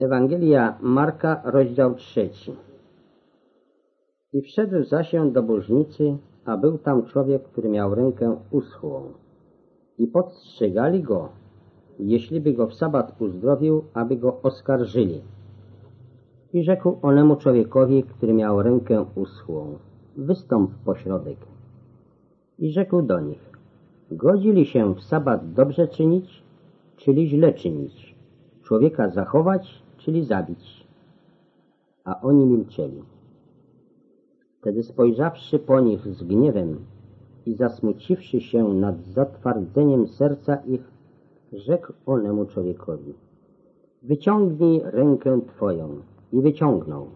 Ewangelia Marka, rozdział trzeci. I wszedł Zasię do bożnicy, a był tam człowiek, który miał rękę uschłą. I podstrzegali go, jeśliby go w sabat uzdrowił, aby go oskarżyli. I rzekł onemu człowiekowi, który miał rękę uschłą, wystąp pośrodek. I rzekł do nich, godzili się w sabat dobrze czynić, czyli źle czynić, człowieka zachować, czyli zabić. A oni milczeli. Wtedy spojrzawszy po nich z gniewem i zasmuciwszy się nad zatwardzeniem serca ich, rzekł onemu człowiekowi, wyciągnij rękę Twoją i wyciągnął.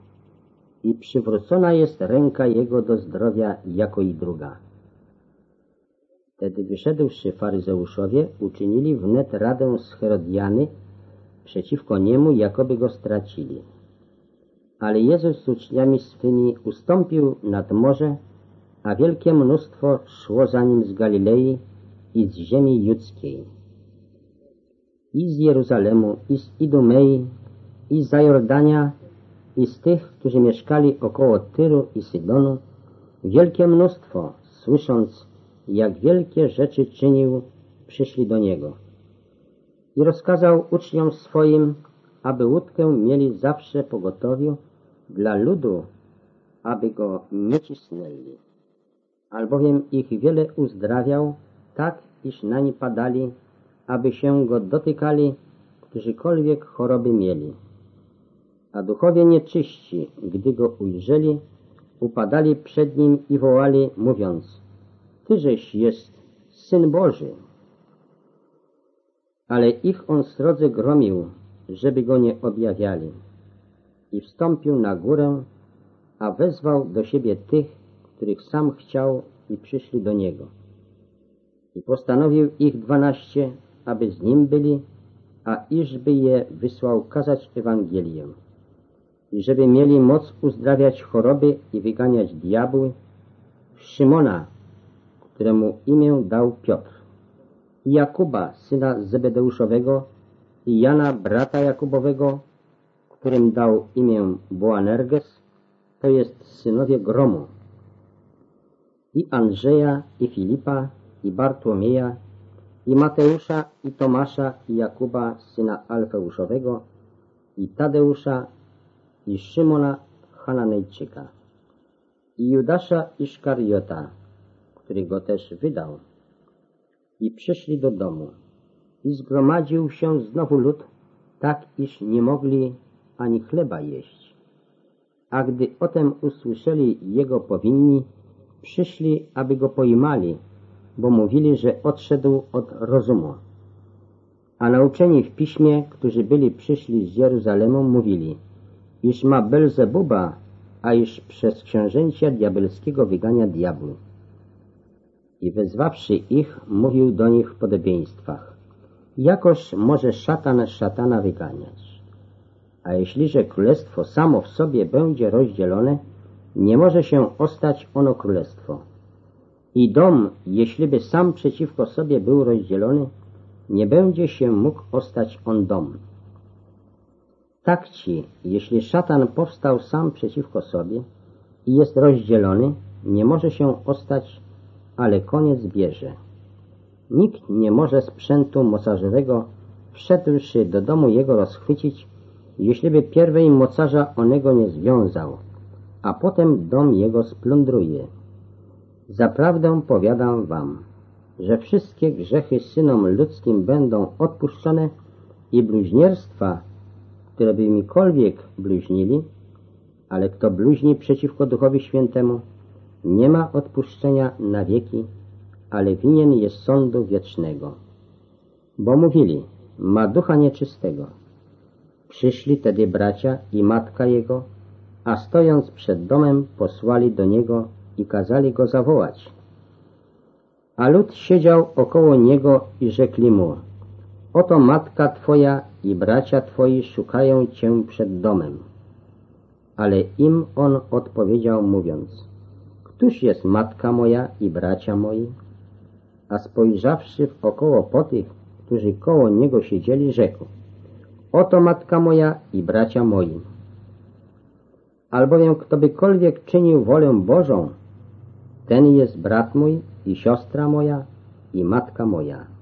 I przywrócona jest ręka jego do zdrowia jako i druga. Wtedy wyszedłszy faryzeuszowie, uczynili wnet radę z Herodiany przeciwko niemu, jakoby go stracili. Ale Jezus z uczniami swymi ustąpił nad morze, a wielkie mnóstwo szło za nim z Galilei i z ziemi judzkiej. I z Jeruzalemu, i z Idumei, i z Zajordania, i z tych, którzy mieszkali około Tyru i Sydonu, wielkie mnóstwo, słysząc, jak wielkie rzeczy czynił, przyszli do Niego. I rozkazał uczniom swoim, aby łódkę mieli zawsze pogotowiu dla ludu, aby go nie cisnęli. Albowiem ich wiele uzdrawiał, tak iż nań padali, aby się go dotykali, którzykolwiek choroby mieli. A duchowie nieczyści, gdy go ujrzeli, upadali przed nim i wołali, mówiąc, Tyżeś jest Syn Boży. Ale ich on srodze gromił, żeby go nie objawiali. I wstąpił na górę, a wezwał do siebie tych, których sam chciał i przyszli do niego. I postanowił ich dwanaście, aby z nim byli, a iżby je wysłał kazać Ewangelię. I żeby mieli moc uzdrawiać choroby i wyganiać diabły, Szymona, któremu imię dał Piotr, Jakuba, syna Zebedeuszowego, i Jana, brata Jakubowego, którym dał imię Boanerges, to jest synowie Gromu, i Andrzeja, i Filipa, i Bartłomieja, i Mateusza, i Tomasza, i Jakuba, syna Alfeuszowego, i Tadeusza, i Szymona Hananejczyka, i Judasza Iszkariota, który go też wydał. I przyszli do domu. I zgromadził się znowu lud, tak iż nie mogli ani chleba jeść. A gdy o tem usłyszeli jego powinni, przyszli, aby go pojmali, bo mówili, że odszedł od rozumu. A nauczeni w piśmie, którzy byli przyszli z Jeruzalemu, mówili, iż ma Belzebuba, a iż przez książęcia diabelskiego wygania diabłu. I wezwawszy ich, mówił do nich w podobieństwach. Jakoż może szatan szatana wyganiać? A jeśliże królestwo samo w sobie będzie rozdzielone, nie może się ostać ono królestwo. I dom, jeśliby sam przeciwko sobie był rozdzielony, nie będzie się mógł ostać on dom. Tak ci, jeśli szatan powstał sam przeciwko sobie i jest rozdzielony, nie może się ostać, ale koniec bierze. Nikt nie może sprzętu mocarzowego, wszedłszy do domu jego rozchwycić, jeśliby pierwej mocarza onego nie związał, a potem dom jego splądruje. Zaprawdę powiadam wam, że wszystkie grzechy synom ludzkim będą odpuszczone i bluźnierstwa, które by mikolwiek bluźnili, ale kto bluźni przeciwko Duchowi Świętemu, nie ma odpuszczenia na wieki, ale winien jest sądu wiecznego. Bo mówili, ma ducha nieczystego. Przyszli tedy bracia i matka jego, a stojąc przed domem posłali do niego i kazali go zawołać. A lud siedział około niego i rzekli mu, oto matka twoja i bracia twoi szukają cię przed domem. Ale im on odpowiedział mówiąc, któż jest matka moja i bracia moi? A spojrzawszy w około po tych, którzy koło niego siedzieli, rzekł, Oto matka moja i bracia moi. Albowiem ktobykolwiek czynił wolę Bożą, ten jest brat mój i siostra moja i matka moja.